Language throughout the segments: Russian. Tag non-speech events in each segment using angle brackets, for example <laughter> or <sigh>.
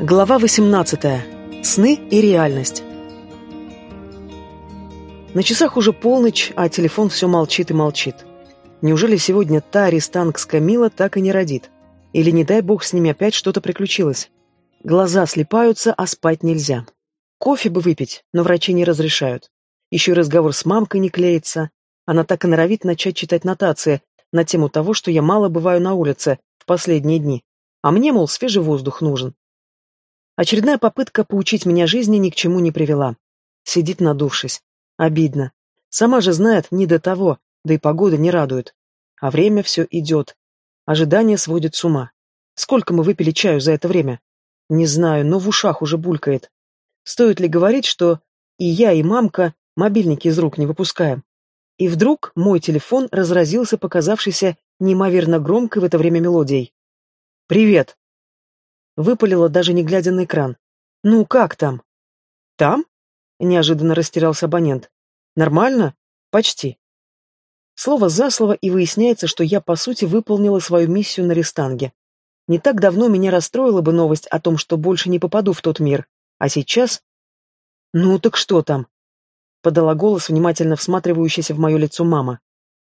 Глава 18. Сны и реальность. На часах уже полночь, а телефон все молчит и молчит. Неужели сегодня та арестантская Мила так и не родит? Или, не дай бог, с ними опять что-то приключилось? Глаза слепаются, а спать нельзя. Кофе бы выпить, но врачи не разрешают. Еще и разговор с мамкой не клеится. Она так и норовит начать читать нотации на тему того, что я мало бываю на улице в последние дни. А мне, мол, свежий воздух нужен. Очередная попытка поучить меня жизни ни к чему не привела. Сидит надувшись. Обидно. Сама же знает, не до того, да и погода не радует. А время все идет. Ожидание сводит с ума. Сколько мы выпили чаю за это время? Не знаю, но в ушах уже булькает. Стоит ли говорить, что и я, и мамка мобильники из рук не выпускаем? И вдруг мой телефон разразился показавшейся неимоверно громкой в это время мелодией. «Привет!» Выпалила, даже не глядя на экран. «Ну, как там?» «Там?» — неожиданно растерялся абонент. «Нормально? Почти». Слово за слово, и выясняется, что я, по сути, выполнила свою миссию на Рестанге. Не так давно меня расстроила бы новость о том, что больше не попаду в тот мир, а сейчас... «Ну так что там?» — подала голос, внимательно всматривающаяся в мое лицо мама.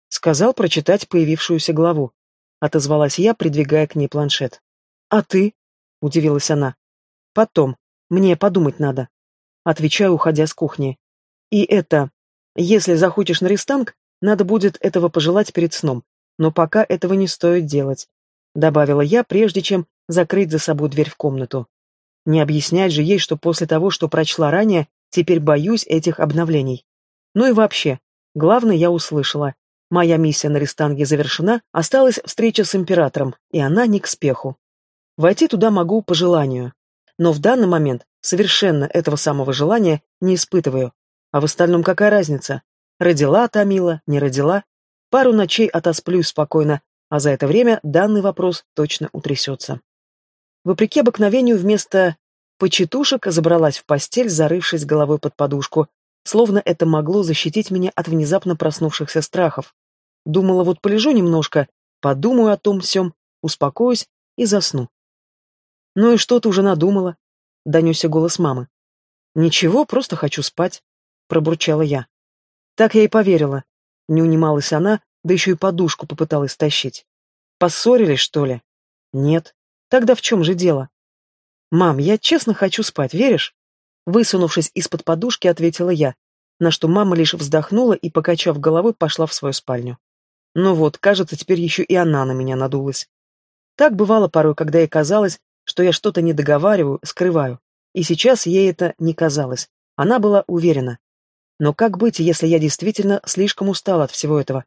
Сказал прочитать появившуюся главу. Отозвалась я, придвигая к ней планшет. «А ты?» — удивилась она. «Потом. Мне подумать надо». Отвечаю, уходя с кухни. «И это... Если захочешь на рестанг, надо будет этого пожелать перед сном, но пока этого не стоит делать», — добавила я, прежде чем закрыть за собой дверь в комнату. Не объяснять же ей, что после того, что прочла ранее, теперь боюсь этих обновлений. Ну и вообще, главное я услышала. Моя миссия на рестанге завершена, осталась встреча с императором, и она не к спеху. Войти туда могу по желанию. Но в данный момент совершенно этого самого желания не испытываю. А в остальном какая разница? Родила Тамила, не родила? Пару ночей отосплюсь спокойно, а за это время данный вопрос точно утрясется. Вопреки обыкновению, вместо почетушек забралась в постель, зарывшись головой под подушку, словно это могло защитить меня от внезапно проснувшихся страхов. Думала, вот полежу немножко, подумаю о том всем, успокоюсь и засну. «Ну и что ты уже надумала?» — донесся голос мамы. «Ничего, просто хочу спать», — пробурчала я. Так я и поверила. Не унималась она, да еще и подушку попыталась тащить. «Поссорились, что ли?» «Нет. Тогда в чем же дело?» «Мам, я честно хочу спать, веришь?» Высунувшись из-под подушки, ответила я, на что мама лишь вздохнула и, покачав головой, пошла в свою спальню. Ну вот, кажется, теперь еще и она на меня надулась. Так бывало порой, когда ей казалось, что я что-то не договариваю, скрываю. И сейчас ей это не казалось. Она была уверена. Но как быть, если я действительно слишком устала от всего этого?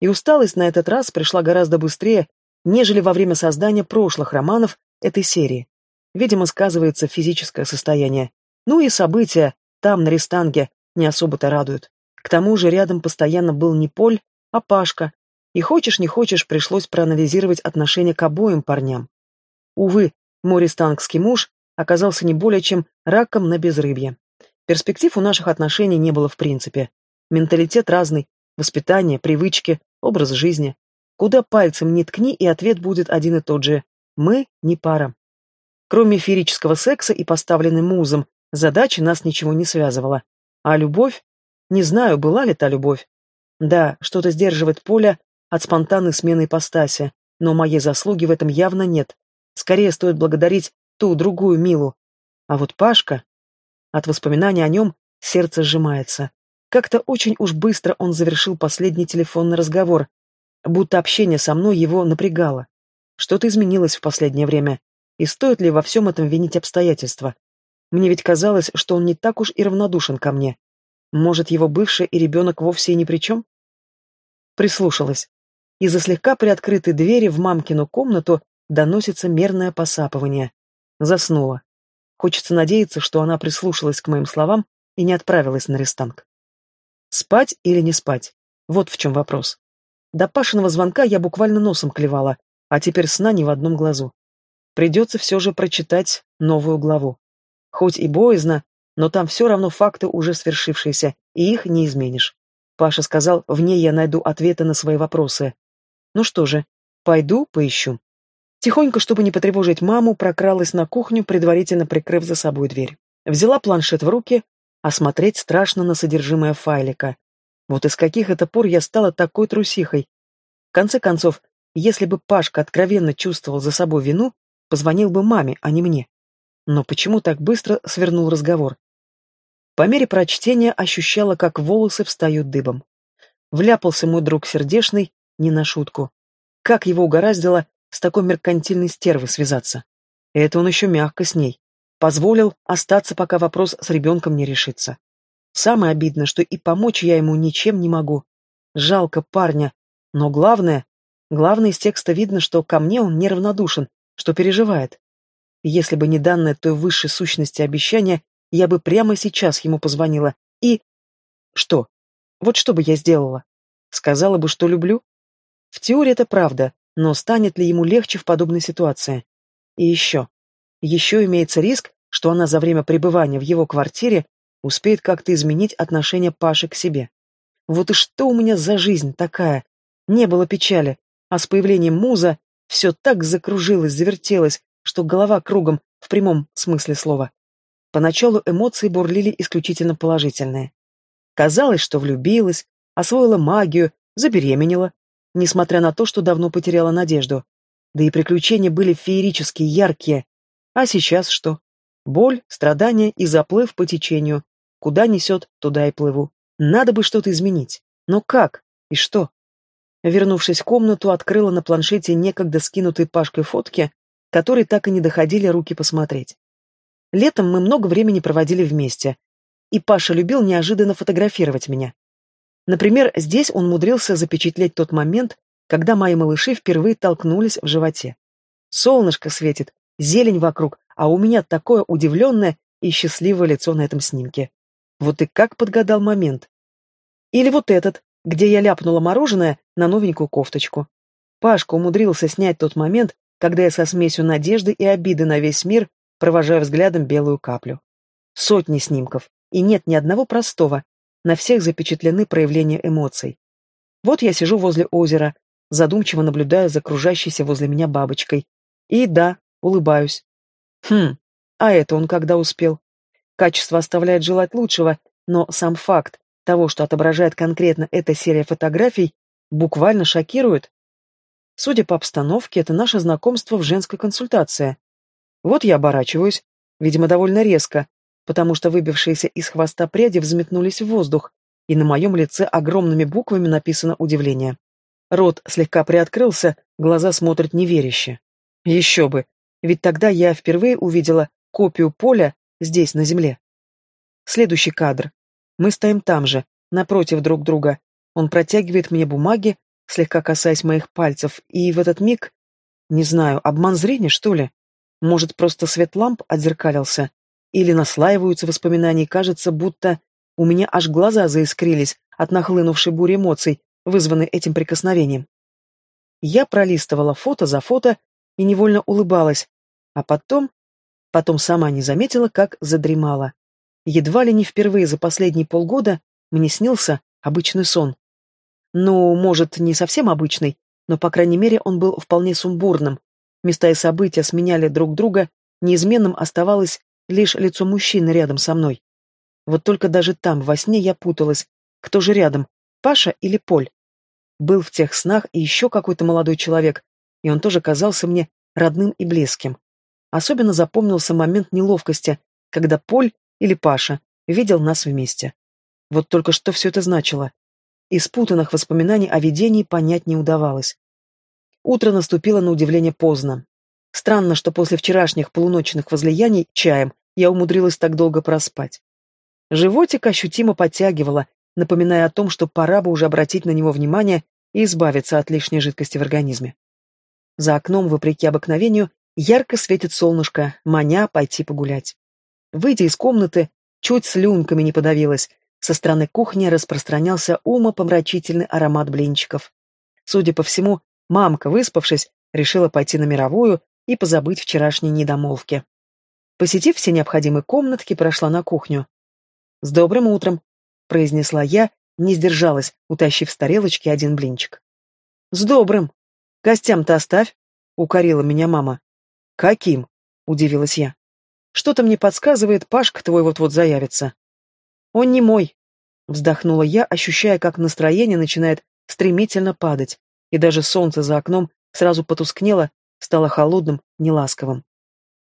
И усталость на этот раз пришла гораздо быстрее, нежели во время создания прошлых романов этой серии. Видимо, сказывается физическое состояние. Ну и события там, на Рестанге, не особо-то радуют. К тому же рядом постоянно был не Поль, а Пашка. И хочешь не хочешь, пришлось проанализировать отношение к обоим парням. Увы, Мористангский муж оказался не более чем раком на безрыбье. Перспектив у наших отношений не было в принципе. Менталитет разный, воспитание, привычки, образ жизни. Куда пальцем не ткни, и ответ будет один и тот же. Мы не пара. Кроме феерического секса и поставленной музом, задачи нас ничего не связывала. А любовь? Не знаю, была ли та любовь. Да, что-то сдерживает Поля от спонтанной смены ипостаси, но моей заслуги в этом явно нет. Скорее стоит благодарить ту, другую Милу. А вот Пашка... От воспоминаний о нем сердце сжимается. Как-то очень уж быстро он завершил последний телефонный разговор, будто общение со мной его напрягало. Что-то изменилось в последнее время, и стоит ли во всем этом винить обстоятельства? Мне ведь казалось, что он не так уж и равнодушен ко мне. Может, его бывший и ребенок вовсе и ни при чем? Прислушалась. Из-за слегка приоткрытой двери в мамкину комнату доносится мерное посапывание. Заснула. Хочется надеяться, что она прислушалась к моим словам и не отправилась на рестанг. Спать или не спать? Вот в чем вопрос. До Пашиного звонка я буквально носом клевала, а теперь сна ни в одном глазу. Придется все же прочитать новую главу. Хоть и боязно, но там все равно факты уже свершившиеся, и их не изменишь. Паша сказал, в ней я найду ответы на свои вопросы. Ну что же, пойду поищу. Тихонько, чтобы не потревожить маму, прокралась на кухню, предварительно прикрыв за собой дверь. Взяла планшет в руки, а смотреть страшно на содержимое файлика. Вот из каких это пор я стала такой трусихой. В конце концов, если бы Пашка откровенно чувствовал за собой вину, позвонил бы маме, а не мне. Но почему так быстро свернул разговор? По мере прочтения ощущала, как волосы встают дыбом. Вляпался мой друг сердешный, не на шутку. Как его угораздило с такой меркантильной стервой связаться? Это он еще мягко с ней. Позволил остаться, пока вопрос с ребенком не решится. Самое обидное, что и помочь я ему ничем не могу. Жалко парня. Но главное, главное из текста видно, что ко мне он неравнодушен, что переживает. Если бы не данное той высшей сущности обещание, я бы прямо сейчас ему позвонила и... Что? Вот что бы я сделала? Сказала бы, что люблю? В теории это правда, но станет ли ему легче в подобной ситуации? И еще. Еще имеется риск, что она за время пребывания в его квартире успеет как-то изменить отношение Паши к себе. Вот и что у меня за жизнь такая? Не было печали, а с появлением муза все так закружилось, завертелось, что голова кругом в прямом смысле слова. Поначалу эмоции бурлили исключительно положительные. Казалось, что влюбилась, освоила магию, забеременела, несмотря на то, что давно потеряла надежду. Да и приключения были феерические, яркие. А сейчас что? Боль, страдания и заплыв по течению. Куда несет, туда и плыву. Надо бы что-то изменить. Но как? И что? Вернувшись в комнату, открыла на планшете некогда скинутые Пашкой фотки, которые так и не доходили руки посмотреть. Летом мы много времени проводили вместе, и Паша любил неожиданно фотографировать меня. Например, здесь он умудрился запечатлеть тот момент, когда мои малыши впервые толкнулись в животе. Солнышко светит, зелень вокруг, а у меня такое удивленное и счастливое лицо на этом снимке. Вот и как подгадал момент. Или вот этот, где я ляпнула мороженое на новенькую кофточку. Пашка умудрился снять тот момент, когда я со смесью надежды и обиды на весь мир провожаю взглядом белую каплю. Сотни снимков, и нет ни одного простого, на всех запечатлены проявления эмоций. Вот я сижу возле озера, задумчиво наблюдаю за кружащейся возле меня бабочкой. И да, улыбаюсь. Хм, а это он когда успел? Качество оставляет желать лучшего, но сам факт того, что отображает конкретно эта серия фотографий, буквально шокирует. Судя по обстановке, это наше знакомство в женской консультации. Вот я оборачиваюсь, видимо, довольно резко, потому что выбившиеся из хвоста пряди взметнулись в воздух, и на моем лице огромными буквами написано удивление. Рот слегка приоткрылся, глаза смотрят неверяще. Еще бы, ведь тогда я впервые увидела копию поля здесь, на земле. Следующий кадр. Мы стоим там же, напротив друг друга. Он протягивает мне бумаги, слегка касаясь моих пальцев, и в этот миг... Не знаю, обман зрения, что ли? Может, просто свет ламп отзеркалился? Или наслаиваются воспоминания, и кажется, будто у меня аж глаза заискрились от нахлынувшей бури эмоций, вызванной этим прикосновением. Я пролистывала фото за фото и невольно улыбалась, а потом... Потом сама не заметила, как задремала. Едва ли не впервые за последние полгода мне снился обычный сон. Ну, может, не совсем обычный, но, по крайней мере, он был вполне сумбурным. Места и события сменяли друг друга, неизменным оставалось лишь лицо мужчины рядом со мной. Вот только даже там, во сне, я путалась. Кто же рядом, Паша или Поль? Был в тех снах и еще какой-то молодой человек, и он тоже казался мне родным и близким. Особенно запомнился момент неловкости, когда Поль или Паша видел нас вместе. Вот только что все это значило. Из путанных воспоминаний о видении понять не удавалось. Утро наступило на удивление поздно. Странно, что после вчерашних полуночных возлияний чаем я умудрилась так долго проспать. Животик ощутимо подтягивало, напоминая о том, что пора бы уже обратить на него внимание и избавиться от лишней жидкости в организме. За окном, вопреки обыкновению, ярко светит солнышко, маня пойти погулять. Выйдя из комнаты, чуть слюнками не подавилась, со стороны кухни распространялся умопомрачительный аромат блинчиков. Судя по всему, мамка, выспавшись, решила пойти на мировую и позабыть вчерашние недомолвки. Посетив все необходимые комнатки, прошла на кухню. «С добрым утром!» — произнесла я, не сдержалась, утащив с тарелочки один блинчик. «С добрым! Гостям-то оставь!» — укорила меня мама. «Каким?» — удивилась я. «Что-то мне подсказывает, Пашка твой вот-вот заявится». «Он не мой», — вздохнула я, ощущая, как настроение начинает стремительно падать, и даже солнце за окном сразу потускнело, стало холодным, неласковым.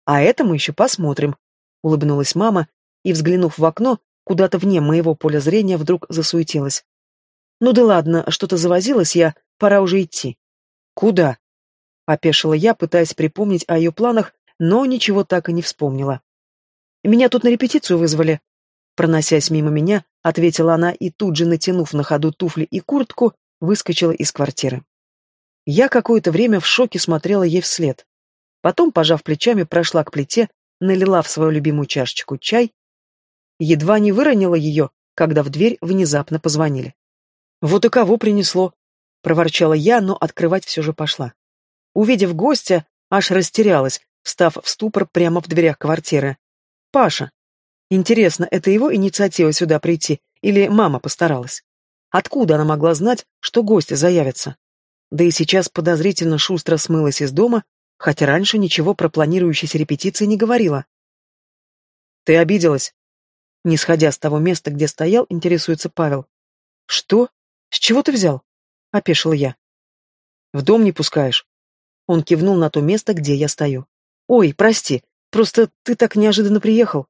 «А это мы еще посмотрим», — улыбнулась мама, и, взглянув в окно, куда-то вне моего поля зрения вдруг засуетилась. «Ну да ладно, что-то завозилась я, пора уже идти». «Куда?» — опешила я, пытаясь припомнить о ее планах, но ничего так и не вспомнила. «Меня тут на репетицию вызвали». Проносясь мимо меня, ответила она и тут же, натянув на ходу туфли и куртку, выскочила из квартиры. Я какое-то время в шоке смотрела ей вслед. Потом, пожав плечами, прошла к плите, налила в свою любимую чашечку чай, едва не выронила ее, когда в дверь внезапно позвонили. «Вот и кого принесло!» — проворчала я, но открывать все же пошла. Увидев гостя, аж растерялась, встав в ступор прямо в дверях квартиры. «Паша!» Интересно, это его инициатива сюда прийти, или мама постаралась? Откуда она могла знать, что гости заявятся? Да и сейчас подозрительно шустро смылась из дома, хотя раньше ничего про планирующиеся репетиции не говорила. «Ты обиделась?» Не сходя с того места, где стоял, интересуется Павел. «Что? С чего ты взял?» — опешил я. «В дом не пускаешь?» Он кивнул на то место, где я стою. «Ой, прости, просто ты так неожиданно приехал.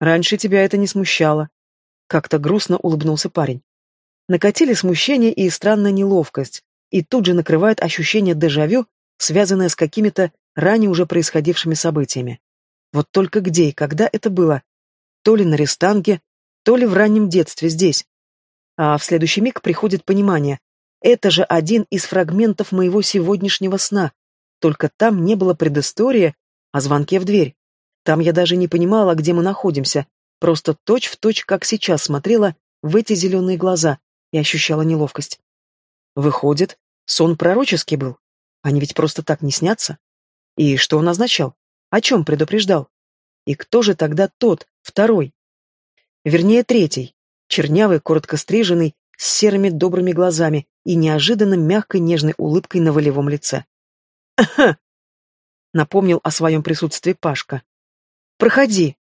Раньше тебя это не смущало». Как-то грустно улыбнулся парень. Накатили смущение и странная неловкость, и тут же накрывает ощущение дежавю, связанное с какими-то ранее уже происходившими событиями. Вот только где и когда это было? То ли на рестанге, то ли в раннем детстве здесь. А в следующий миг приходит понимание. Это же один из фрагментов моего сегодняшнего сна. Только там не было предыстории о звонке в дверь. Там я даже не понимала, где мы находимся, просто точь-в-точь, точь, как сейчас смотрела в эти зеленые глаза и ощущала неловкость. Выходит, сон пророческий был. Они ведь просто так не снятся. И что он означал? О чем предупреждал? И кто же тогда тот, второй? Вернее, третий. Чернявый, коротко стриженный, с серыми добрыми глазами и неожиданно мягкой нежной улыбкой на волевом лице. «Ага!» <coughs> — напомнил о своем присутствии Пашка. «Проходи!»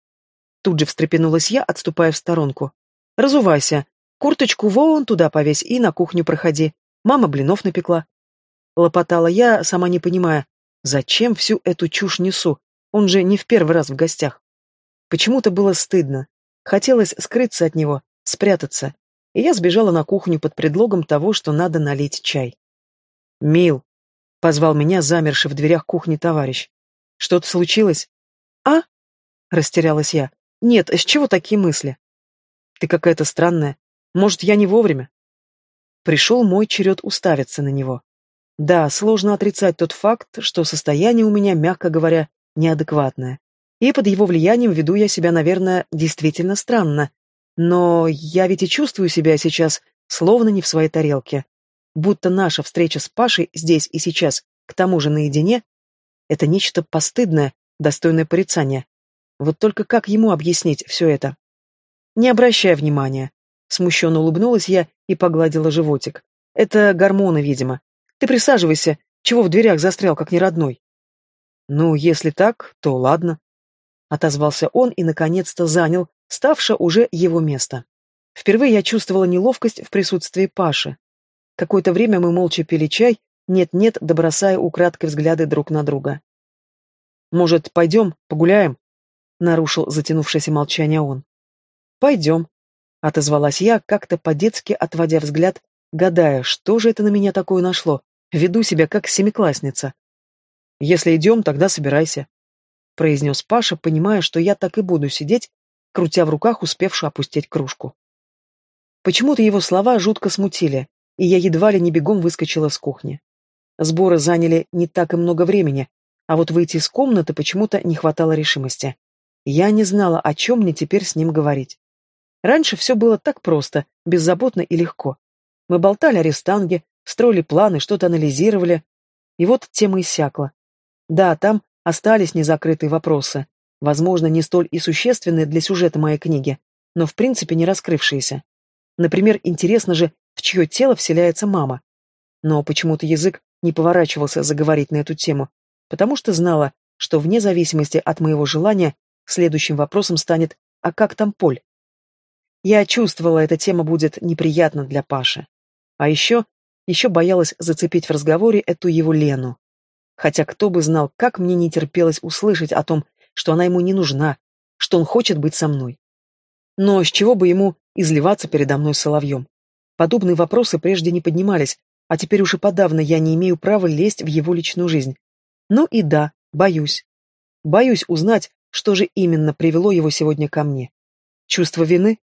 Тут же встрепенулась я, отступая в сторонку. «Разувайся. Курточку вон туда повесь и на кухню проходи. Мама блинов напекла. Лопотала я, сама не понимая, зачем всю эту чушь несу, он же не в первый раз в гостях. Почему-то было стыдно. Хотелось скрыться от него, спрятаться. И я сбежала на кухню под предлогом того, что надо налить чай. «Мил», — позвал меня замерший в дверях кухни товарищ. «Что-то случилось?» «А?» — растерялась я. «Нет, с чего такие мысли?» «Ты какая-то странная. Может, я не вовремя?» Пришел мой черед уставиться на него. Да, сложно отрицать тот факт, что состояние у меня, мягко говоря, неадекватное. И под его влиянием веду я себя, наверное, действительно странно. Но я ведь и чувствую себя сейчас словно не в своей тарелке. Будто наша встреча с Пашей здесь и сейчас, к тому же наедине, это нечто постыдное, достойное порицания. Вот только как ему объяснить все это? Не обращая внимания. Смущенно улыбнулась я и погладила животик. Это гормоны, видимо. Ты присаживайся, чего в дверях застрял, как неродной? Ну, если так, то ладно. Отозвался он и, наконец-то, занял, ставшее уже его место. Впервые я чувствовала неловкость в присутствии Паши. Какое-то время мы молча пили чай, нет-нет, добросая украдкой взгляды друг на друга. «Может, пойдем, погуляем?» — нарушил затянувшееся молчание он. «Пойдем», — отозвалась я, как-то по-детски отводя взгляд, гадая, что же это на меня такое нашло, Веду себя как семиклассница. Если идем, тогда собирайся, произнес Паша, понимая, что я так и буду сидеть, крутя в руках успевшую опустить кружку. Почему-то его слова жутко смутили, и я едва ли не бегом выскочила с кухни. Сборы заняли не так и много времени, а вот выйти из комнаты почему-то не хватало решимости. Я не знала, о чем мне теперь с ним говорить. Раньше все было так просто, беззаботно и легко. Мы болтали о рестанге, строили планы, что-то анализировали. И вот тема иссякла. Да, там остались незакрытые вопросы, возможно, не столь и существенные для сюжета моей книги, но в принципе не раскрывшиеся. Например, интересно же, в чье тело вселяется мама. Но почему-то язык не поворачивался заговорить на эту тему, потому что знала, что вне зависимости от моего желания следующим вопросом станет «А как там Поль?». Я чувствовала, эта тема будет неприятна для Паши. А еще, еще боялась зацепить в разговоре эту его Лену. Хотя кто бы знал, как мне не терпелось услышать о том, что она ему не нужна, что он хочет быть со мной. Но с чего бы ему изливаться передо мной соловьем? Подобные вопросы прежде не поднимались, а теперь уже подавно я не имею права лезть в его личную жизнь. Ну и да, боюсь. Боюсь узнать, что же именно привело его сегодня ко мне. Чувство вины?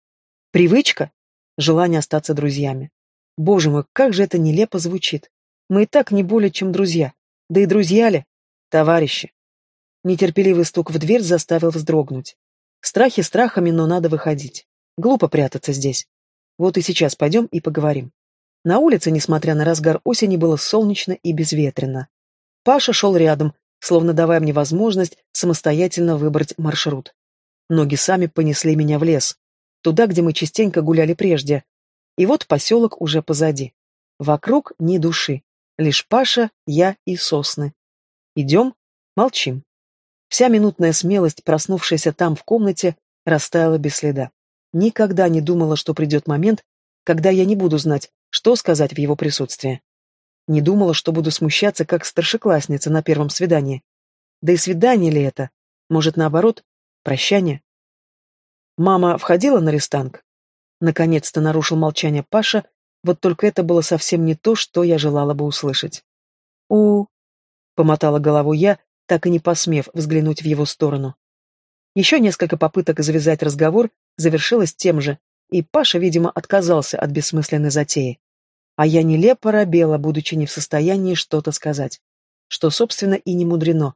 Привычка? Желание остаться друзьями. Боже мой, как же это нелепо звучит. Мы и так не более чем друзья. Да и друзья ли? Товарищи. Нетерпеливый стук в дверь заставил вздрогнуть. Страхи страхами, но надо выходить. Глупо прятаться здесь. Вот и сейчас пойдем и поговорим. На улице, несмотря на разгар осени, было солнечно и безветренно. Паша шел рядом, словно давая мне возможность самостоятельно выбрать маршрут. Ноги сами понесли меня в лес, туда, где мы частенько гуляли прежде. И вот поселок уже позади. Вокруг ни души, лишь Паша, я и сосны. Идем, молчим. Вся минутная смелость, проснувшаяся там в комнате, растаяла без следа. Никогда не думала, что придет момент, когда я не буду знать, что сказать в его присутствии. Не думала, что буду смущаться, как старшеклассница на первом свидании. Да и свидание ли это? Может, наоборот, прощание? Мама входила на рестанг? Наконец-то нарушил молчание Паша, вот только это было совсем не то, что я желала бы услышать. у помотала головой я, так и не посмев взглянуть в его сторону. Еще несколько попыток завязать разговор завершилось тем же, и Паша, видимо, отказался от бессмысленной затеи. А я нелепо робела, будучи не в состоянии что-то сказать. Что, собственно, и не мудрено.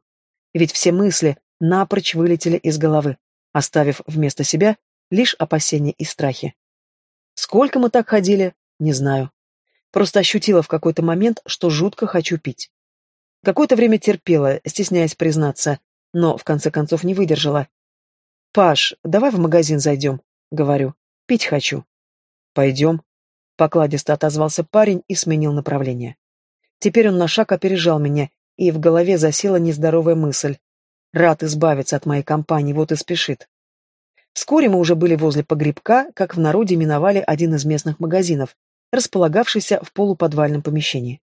Ведь все мысли напрочь вылетели из головы, оставив вместо себя лишь опасения и страхи. Сколько мы так ходили, не знаю. Просто ощутила в какой-то момент, что жутко хочу пить. Какое-то время терпела, стесняясь признаться, но в конце концов не выдержала. «Паш, давай в магазин зайдем», — говорю. «Пить хочу». «Пойдем», Покладисто отозвался парень и сменил направление. Теперь он на шаг опережал меня, и в голове засела нездоровая мысль. Рад избавиться от моей компании, вот и спешит. Вскоре мы уже были возле погребка, как в народе миновали один из местных магазинов, располагавшийся в полуподвальном помещении.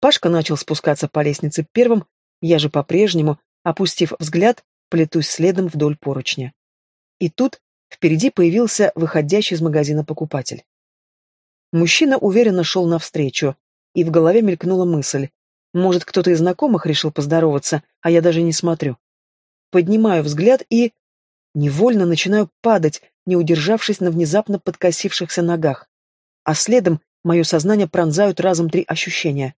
Пашка начал спускаться по лестнице первым, я же по-прежнему, опустив взгляд, плетусь следом вдоль поручня. И тут впереди появился выходящий из магазина покупатель. Мужчина уверенно шел навстречу, и в голове мелькнула мысль. Может, кто-то из знакомых решил поздороваться, а я даже не смотрю. Поднимаю взгляд и... Невольно начинаю падать, не удержавшись на внезапно подкосившихся ногах. А следом мое сознание пронзают разом три ощущения.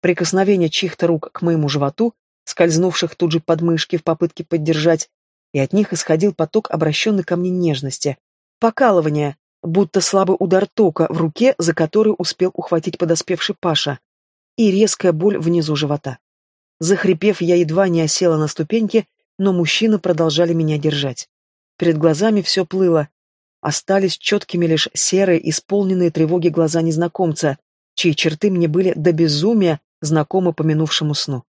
Прикосновение чьих-то рук к моему животу, скользнувших тут же под мышки в попытке поддержать, и от них исходил поток обращенной ко мне нежности. Покалывание, будто слабый удар тока в руке, за который успел ухватить подоспевший Паша, и резкая боль внизу живота. Захрипев, я едва не осела на ступеньки, но мужчины продолжали меня держать. Перед глазами все плыло. Остались четкими лишь серые, исполненные тревоги глаза незнакомца, чьи черты мне были до безумия знакомы по минувшему сну.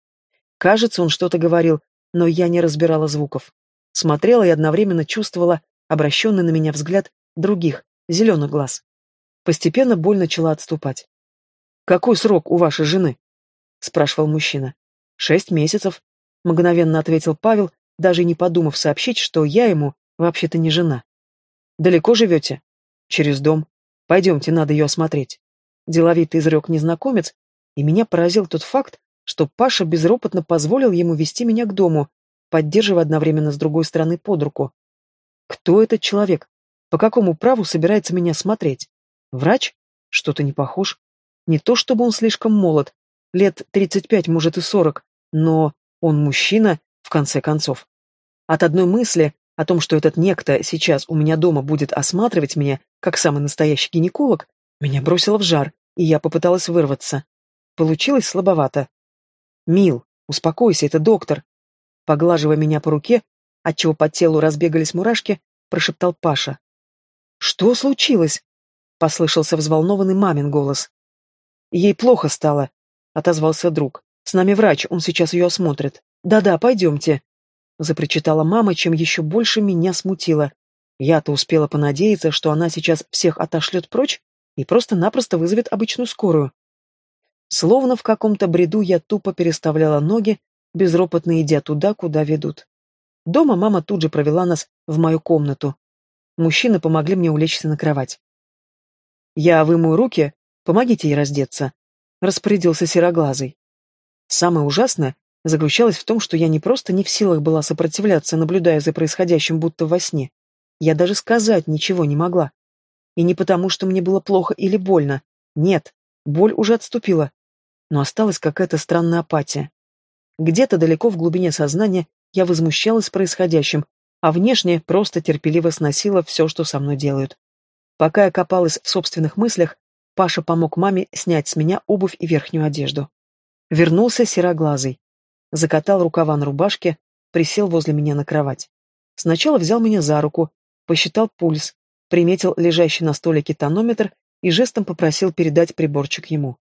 Кажется, он что-то говорил, но я не разбирала звуков. Смотрела и одновременно чувствовала обращенный на меня взгляд других, зеленых глаз. Постепенно боль начала отступать. «Какой срок у вашей жены?» — спрашивал мужчина. «Шесть месяцев», — мгновенно ответил Павел, даже не подумав сообщить, что я ему вообще-то не жена. «Далеко живете?» «Через дом. Пойдемте, надо ее осмотреть». Деловитый изрек незнакомец, и меня поразил тот факт, что Паша безропотно позволил ему вести меня к дому, поддерживая одновременно с другой стороны под руку. Кто этот человек? По какому праву собирается меня смотреть? Врач? Что-то не похож. Не то чтобы он слишком молод, лет 35, может и 40, но он мужчина, в конце концов. От одной мысли о том, что этот некто сейчас у меня дома будет осматривать меня, как самый настоящий гинеколог, меня бросило в жар, и я попыталась вырваться. Получилось слабовато. «Мил, успокойся, это доктор!» Поглаживая меня по руке, отчего по телу разбегались мурашки, прошептал Паша. «Что случилось?» — послышался взволнованный мамин голос. «Ей плохо стало», — отозвался друг. С нами врач, он сейчас ее осмотрит. Да-да, пойдемте. Запричитала мама, чем еще больше меня смутило. Я-то успела понадеяться, что она сейчас всех отошлет прочь и просто-напросто вызовет обычную скорую. Словно в каком-то бреду я тупо переставляла ноги, безропотно идя туда, куда ведут. Дома мама тут же провела нас в мою комнату. Мужчины помогли мне улечься на кровать. «Я вымою руки, помогите ей раздеться», — распорядился сероглазый. Самое ужасное заключалось в том, что я не просто не в силах была сопротивляться, наблюдая за происходящим будто во сне. Я даже сказать ничего не могла. И не потому, что мне было плохо или больно. Нет, боль уже отступила. Но осталась какая-то странная апатия. Где-то далеко в глубине сознания я возмущалась происходящим, а внешне просто терпеливо сносила все, что со мной делают. Пока я копалась в собственных мыслях, Паша помог маме снять с меня обувь и верхнюю одежду. Вернулся сероглазый. Закатал рукава на рубашке, присел возле меня на кровать. Сначала взял меня за руку, посчитал пульс, приметил лежащий на столике тонометр и жестом попросил передать приборчик ему.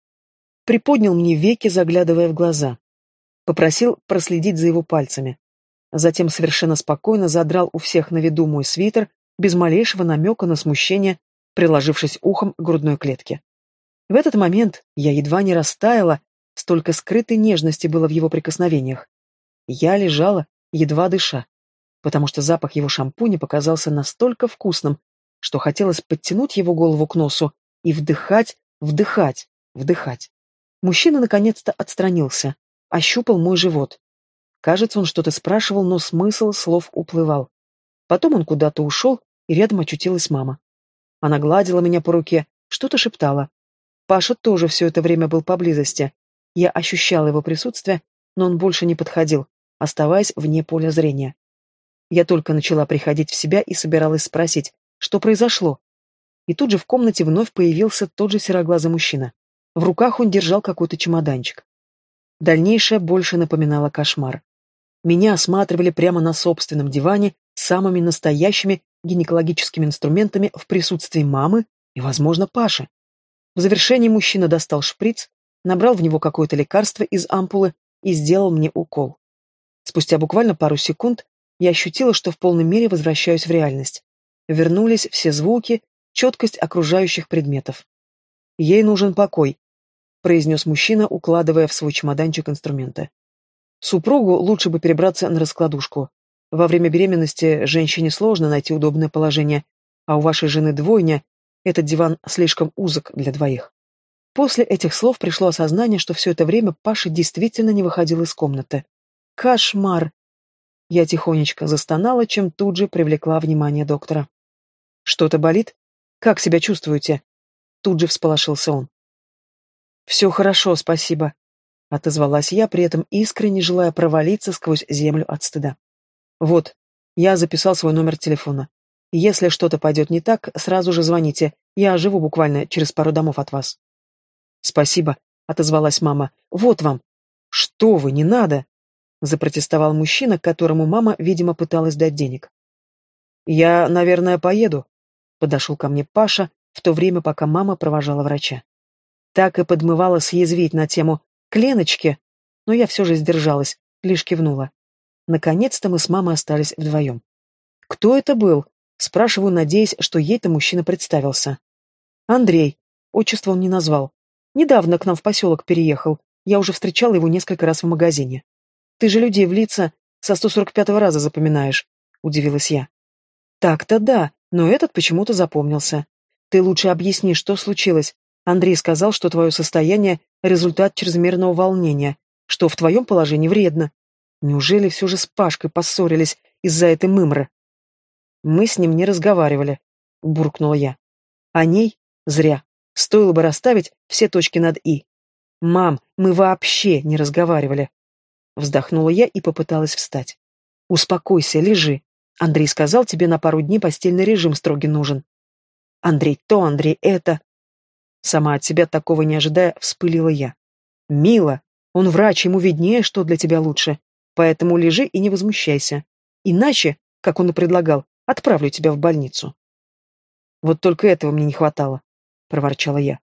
Приподнял мне веки, заглядывая в глаза. Попросил проследить за его пальцами. Затем совершенно спокойно задрал у всех на виду мой свитер, без малейшего намека на смущение, приложившись ухом к грудной клетке. В этот момент я едва не растаяла, Столько скрытой нежности было в его прикосновениях. Я лежала, едва дыша, потому что запах его шампуня показался настолько вкусным, что хотелось подтянуть его голову к носу и вдыхать, вдыхать, вдыхать. Мужчина наконец-то отстранился, ощупал мой живот. Кажется, он что-то спрашивал, но смысл слов уплывал. Потом он куда-то ушел, и рядом очутилась мама. Она гладила меня по руке, что-то шептала. Паша тоже все это время был поблизости, я ощущала его присутствие, но он больше не подходил, оставаясь вне поля зрения. Я только начала приходить в себя и собиралась спросить, что произошло. И тут же в комнате вновь появился тот же сероглазый мужчина. В руках он держал какой-то чемоданчик. Дальнейшее больше напоминало кошмар. Меня осматривали прямо на собственном диване самыми настоящими гинекологическими инструментами в присутствии мамы и, возможно, Паши. В завершении мужчина достал шприц, набрал в него какое-то лекарство из ампулы и сделал мне укол. Спустя буквально пару секунд я ощутила, что в полной мере возвращаюсь в реальность. Вернулись все звуки, четкость окружающих предметов. «Ей нужен покой», — произнес мужчина, укладывая в свой чемоданчик инструменты. «Супругу лучше бы перебраться на раскладушку. Во время беременности женщине сложно найти удобное положение, а у вашей жены двойня, этот диван слишком узок для двоих». После этих слов пришло осознание, что все это время Паша действительно не выходил из комнаты. Кошмар! Я тихонечко застонала, чем тут же привлекла внимание доктора. «Что-то болит? Как себя чувствуете?» Тут же всполошился он. «Все хорошо, спасибо», — отозвалась я, при этом искренне желая провалиться сквозь землю от стыда. «Вот, я записал свой номер телефона. Если что-то пойдет не так, сразу же звоните. Я живу буквально через пару домов от вас». «Спасибо», — отозвалась мама. «Вот вам». «Что вы, не надо!» — запротестовал мужчина, которому мама, видимо, пыталась дать денег. «Я, наверное, поеду», — подошел ко мне Паша, в то время, пока мама провожала врача. Так и подмывала съязвить на тему «Кленочки», но я все же сдержалась, лишь кивнула. Наконец-то мы с мамой остались вдвоем. «Кто это был?» — спрашиваю, надеясь, что ей-то мужчина представился. «Андрей», — отчество он не назвал. Недавно к нам в поселок переехал. Я уже встречала его несколько раз в магазине. Ты же людей в лица со 145-го раза запоминаешь, удивилась я. Так-то да, но этот почему-то запомнился. Ты лучше объясни, что случилось. Андрей сказал, что твое состояние — результат чрезмерного волнения, что в твоем положении вредно. Неужели все же с Пашкой поссорились из-за этой мымры? Мы с ним не разговаривали, буркнула я. О ней? Зря. Стоило бы расставить все точки над «и». «Мам, мы вообще не разговаривали». Вздохнула я и попыталась встать. «Успокойся, лежи. Андрей сказал, тебе на пару дней постельный режим строгий нужен». «Андрей то, Андрей это...» Сама от себя такого не ожидая, вспылила я. «Мила, он врач, ему виднее, что для тебя лучше. Поэтому лежи и не возмущайся. Иначе, как он и предлагал, отправлю тебя в больницу». Вот только этого мне не хватало. — проворчала я.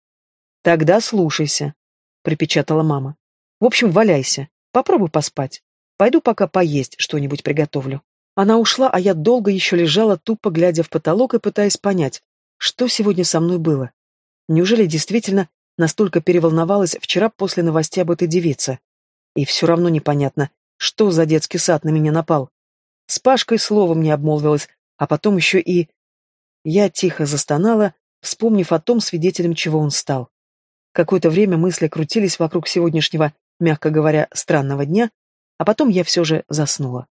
«Тогда слушайся», — припечатала мама. В общем, валяйся. Попробуй поспать. Пойду пока поесть что-нибудь приготовлю. Она ушла, а я долго еще лежала, тупо глядя в потолок и пытаясь понять, что сегодня со мной было. Неужели действительно настолько переволновалась вчера после новостей об этой девице? И все равно непонятно, что за детский сад на меня напал. С Пашкой словом не обмолвилась, а потом еще и... Я тихо застонала, вспомнив о том, свидетелем чего он стал. Какое-то время мысли крутились вокруг сегодняшнего, мягко говоря, странного дня, а потом я все же заснула.